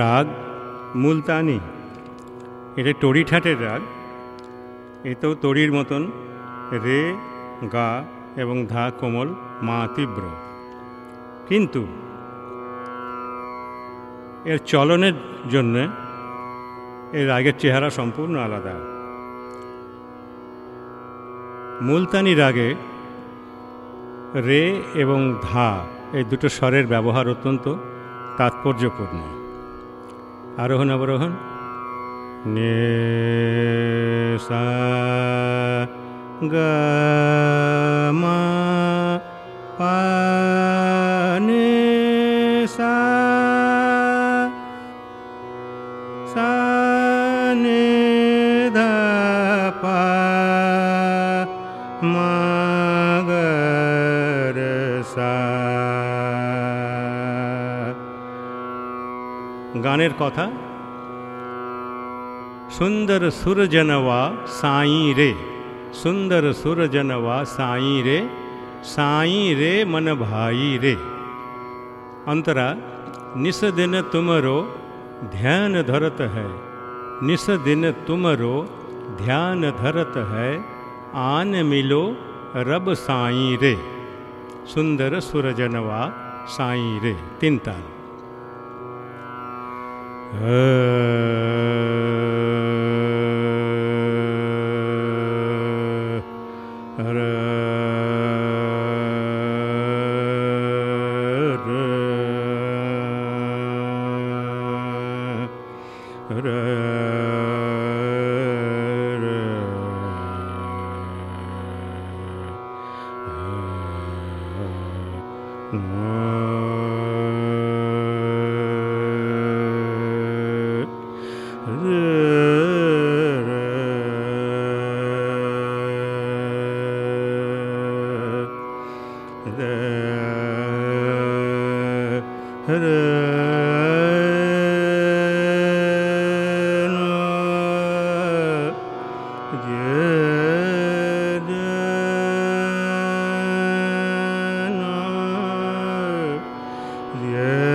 রাগ মুলতানি এটা টড়ি ঠাটের রাগ এতেও তড়ির মতন রে গা এবং ধা কোমল মা তীব্র কিন্তু এর চলনের জন্যে এর রাগের চেহারা সম্পূর্ণ আলাদা মুলতানি রাগে রে এবং ধা এই দুটো স্বরের ব্যবহার অত্যন্ত তাৎপর্যপূর্ণ आरोहण अवरोहण ने सा ग म प ने सा सा ध प म গানের কথা সুন্দর সুরজনওয়া साई रे सुंदर सुर जनवा साई रे साई रे मन भाई रे अंतरा निस दिन तुमरो ध्यान धरत है निस दिन तुमरो ध्यान धरत है आन मिलो रब साई रे सुंदर सुरजनवा साई रे तीन ताल ra Yeah.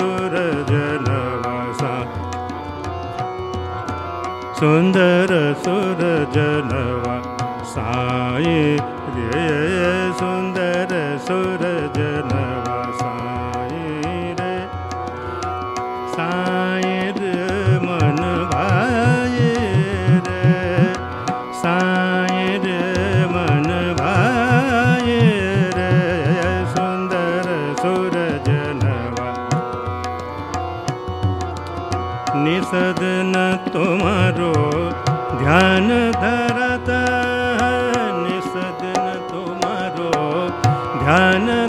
र सुन्दर सुर जनवा ध्यान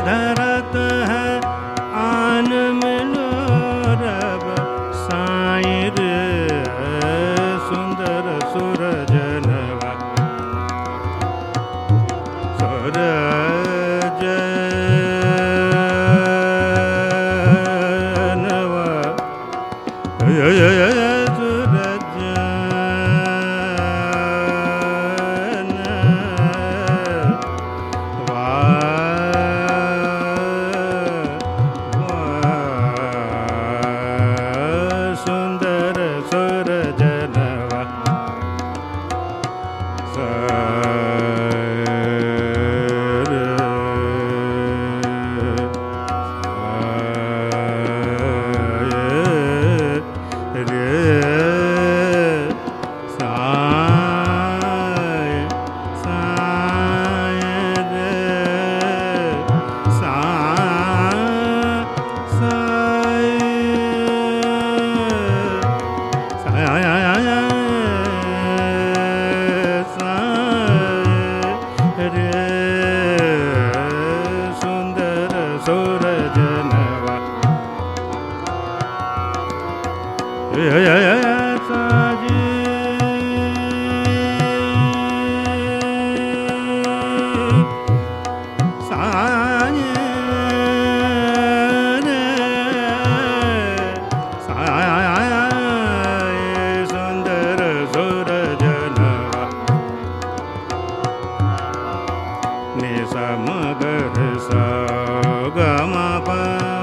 is. या सुन्दर सुरजन निगस ग